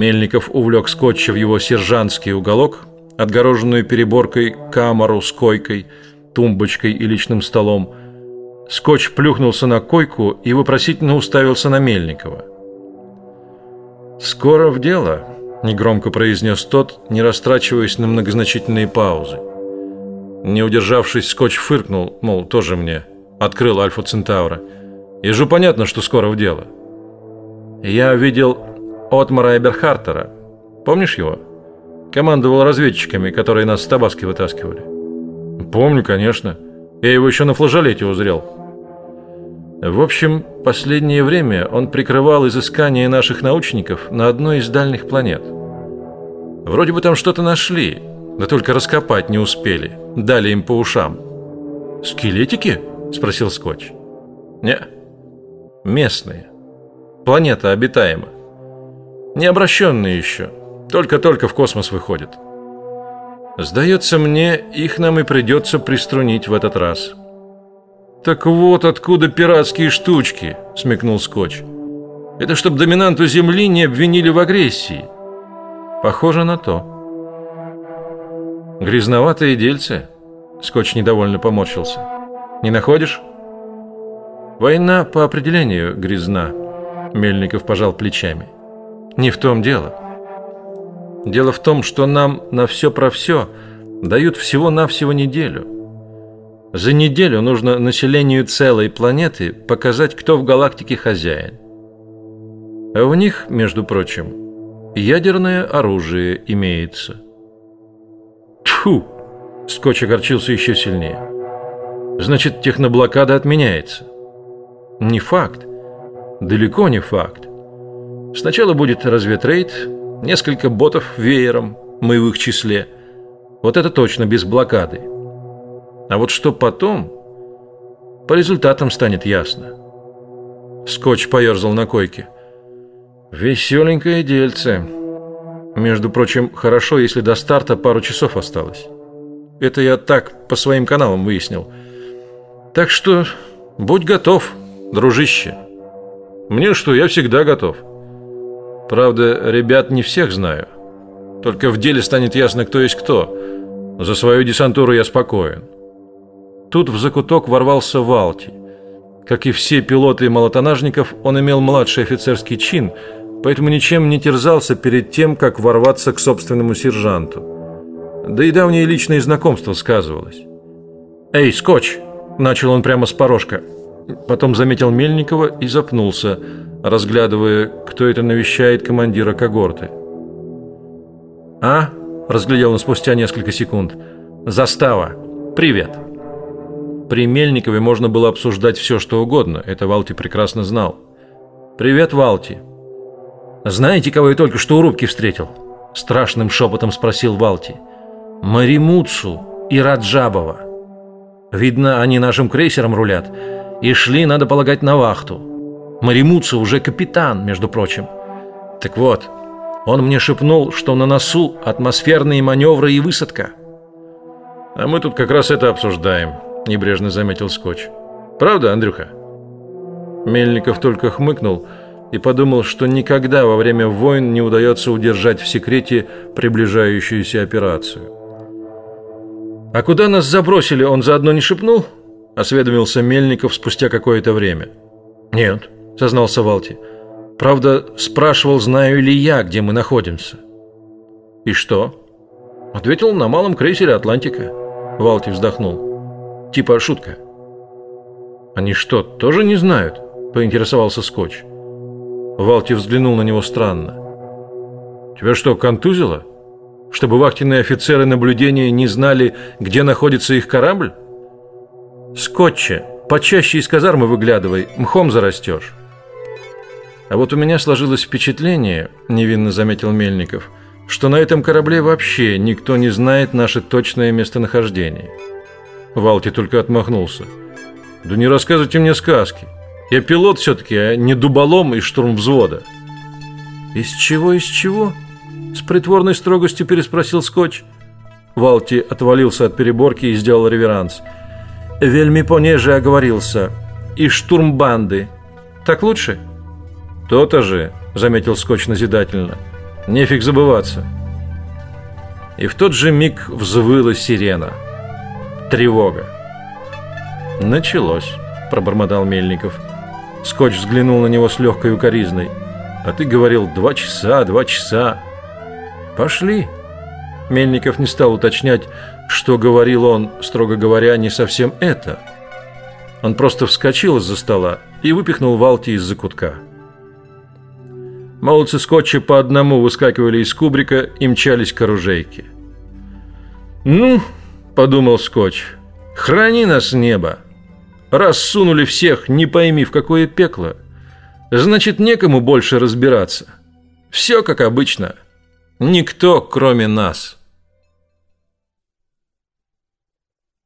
Мельников увлек скотча в его сержантский уголок, отгороженную переборкой камеру с койкой, тумбочкой и личным столом. Скотч плюхнулся на койку и вопросительно уставился на Мельникова. «Скоро в дело», – негромко произнес тот, не растрачиваясь на многозначительные паузы. Не удержавшись, Скотч фыркнул, мол, тоже мне. Открыл Альфа Центавра. Ежу понятно, что скоро в дело. Я видел Отмара Эберхартера. Помнишь его? Командовал разведчиками, которые нас с Табаски вытаскивали. Помню, конечно. Я его еще на флажолете узрел. В общем, последнее время он прикрывал изыскания наших научников на одной из дальних планет. Вроде бы там что-то нашли, да только раскопать не успели. Дали им по ушам. «Скелетики?» – спросил Скотч. «Не, местные. Планета обитаема. Необращенные еще. Только-только в космос выходят. Сдается мне, их нам и придется приструнить в этот раз». «Так вот откуда пиратские штучки», – смекнул Скотч. «Это чтоб доминанту Земли не обвинили в агрессии». «Похоже на то». «Грязноватые дельцы», – Скотч недовольно поморщился. «Не находишь?» «Война по определению грязна», – Мельников пожал плечами. «Не в том дело. Дело в том, что нам на все про все дают всего-навсего неделю». За неделю нужно населению целой планеты показать, кто в галактике хозяин. А у них, между прочим, ядерное оружие имеется. Тьфу! Скотч огорчился еще сильнее. Значит, техноблокада отменяется. Не факт. Далеко не факт. Сначала будет разведрейд, несколько ботов веером, мы в их числе. Вот это точно без блокады. А вот что потом, по результатам станет ясно. Скотч поерзал на койке. Веселенькое дельце. Между прочим, хорошо, если до старта пару часов осталось. Это я так по своим каналам выяснил. Так что будь готов, дружище. Мне что, я всегда готов. Правда, ребят не всех знаю. Только в деле станет ясно, кто есть кто. За свою десантуру я спокоен. Тут в закуток ворвался Валти. Как и все пилоты молотонажников, он имел младший офицерский чин, поэтому ничем не терзался перед тем, как ворваться к собственному сержанту. Да и давнее личное знакомство сказывалось. «Эй, скотч!» – начал он прямо с порожка. Потом заметил Мельникова и запнулся, разглядывая, кто это навещает командира когорты. «А?» – разглядел он спустя несколько секунд. «Застава! Привет!» При Мельникове можно было обсуждать все, что угодно. Это Валти прекрасно знал. «Привет, Валти!» «Знаете, кого я только что у рубки встретил?» Страшным шепотом спросил Валти. «Маримуцу и Раджабова. Видно, они нашим крейсером рулят. И шли, надо полагать, на вахту. Маримуцу уже капитан, между прочим. Так вот, он мне шепнул, что на носу атмосферные маневры и высадка. А мы тут как раз это обсуждаем небрежно заметил Скотч. Правда, Андрюха? Мельников только хмыкнул и подумал, что никогда во время войн не удается удержать в секрете приближающуюся операцию. А куда нас забросили, он заодно не шепнул? осведомился Мельников спустя какое-то время. Нет, сознался Валти. Правда, спрашивал, знаю ли я, где мы находимся. И что? Ответил на малом крейсере Атлантика. Валти вздохнул. Типа шутка. Они что, тоже не знают? Поинтересовался Скотч. Валти взглянул на него странно. Тебя что, контузило? Чтобы вахтенные офицеры наблюдения не знали, где находится их корабль? Скотче, почаще из казармы выглядывай, мхом зарастешь. А вот у меня сложилось впечатление, невинно заметил Мельников, что на этом корабле вообще никто не знает наше точное местонахождение. Валти только отмахнулся. Да не рассказывайте мне сказки. Я пилот все-таки, а не дуболом из штурмвзвода. Из чего, из чего? С притворной строгостью переспросил Скотч. Валти отвалился от переборки и сделал реверанс. Вельми понеже оговорился. Из штурмбанды. Так лучше? То-то же, заметил Скотч назидательно. Нефиг забываться. И в тот же миг взвыла сирена. Тревога. Началось, пробормотал Мельников. Скотч взглянул на него с легкой укоризной. А ты говорил два часа, два часа. Пошли. Мельников не стал уточнять, что говорил он, строго говоря, не совсем это. Он просто вскочил из-за стола и выпихнул Валти из-за кутка. Молодцы скотча по одному выскакивали из кубрика и мчались к оружейке. «Ну, — подумал скотч, — храни нас небо. Раз сунули всех, не пойми в какое пекло, значит, некому больше разбираться. Все как обычно. Никто, кроме нас».